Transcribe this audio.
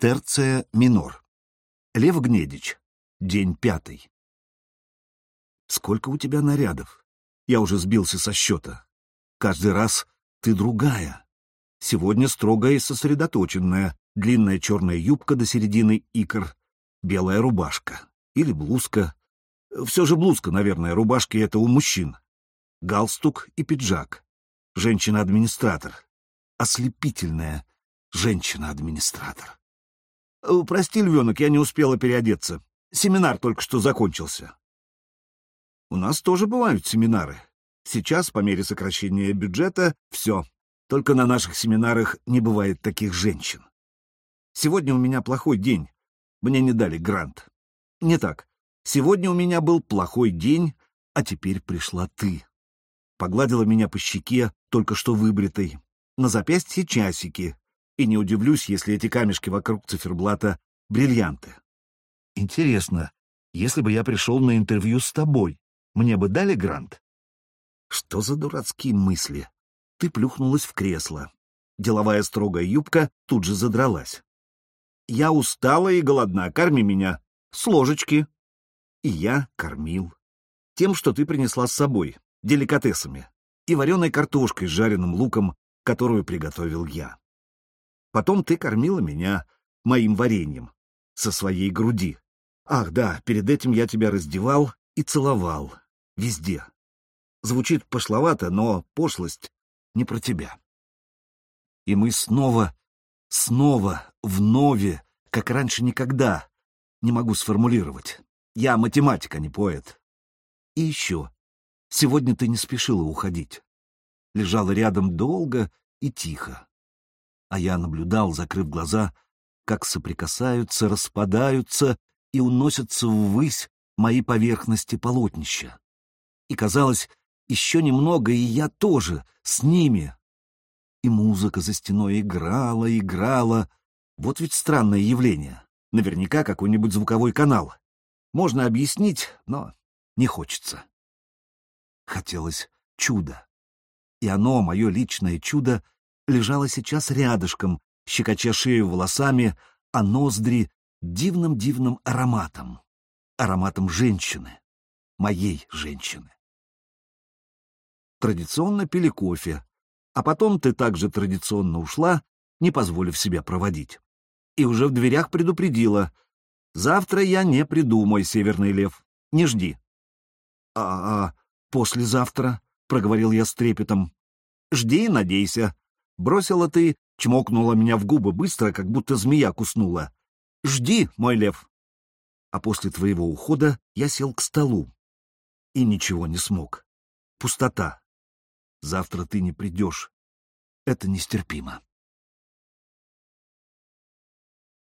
Терция минор. Лев Гнедич. День пятый. Сколько у тебя нарядов? Я уже сбился со счета. Каждый раз ты другая. Сегодня строгая и сосредоточенная, длинная черная юбка до середины икр, белая рубашка или блузка. Все же блузка, наверное, рубашки — это у мужчин. Галстук и пиджак. Женщина-администратор. Ослепительная женщина-администратор. Э, «Прости, львенок, я не успела переодеться. Семинар только что закончился». «У нас тоже бывают семинары. Сейчас, по мере сокращения бюджета, все. Только на наших семинарах не бывает таких женщин. Сегодня у меня плохой день. Мне не дали грант. Не так. Сегодня у меня был плохой день, а теперь пришла ты. Погладила меня по щеке, только что выбритой. На запястье часики, и не удивлюсь, если эти камешки вокруг циферблата — бриллианты. Интересно, если бы я пришел на интервью с тобой, мне бы дали грант? Что за дурацкие мысли? Ты плюхнулась в кресло. Деловая строгая юбка тут же задралась. Я устала и голодна, корми меня. С ложечки. И я кормил. Тем, что ты принесла с собой, деликатесами, и вареной картошкой с жареным луком, которую приготовил я. Потом ты кормила меня моим вареньем со своей груди. Ах, да, перед этим я тебя раздевал и целовал. Везде. Звучит пошловато, но пошлость не про тебя. И мы снова, снова, вновь, как раньше никогда. Не могу сформулировать. Я математик, а не поэт. И еще. Сегодня ты не спешила уходить. Лежала рядом долго и тихо а я наблюдал, закрыв глаза, как соприкасаются, распадаются и уносятся ввысь мои поверхности полотнища. И казалось, еще немного, и я тоже с ними. И музыка за стеной играла, играла. Вот ведь странное явление. Наверняка какой-нибудь звуковой канал. Можно объяснить, но не хочется. Хотелось чуда. И оно, мое личное чудо, лежала сейчас рядышком, щекоча шею волосами, а ноздри дивным-дивным ароматом. Ароматом женщины. Моей женщины. Традиционно пили кофе, а потом ты также традиционно ушла, не позволив себя проводить. И уже в дверях предупредила. «Завтра я не приду, мой северный лев. Не жди». «А, -а послезавтра», — проговорил я с трепетом. «Жди и надейся. Бросила ты, чмокнула меня в губы быстро, как будто змея куснула. «Жди, мой лев!» А после твоего ухода я сел к столу. И ничего не смог. Пустота. Завтра ты не придешь. Это нестерпимо.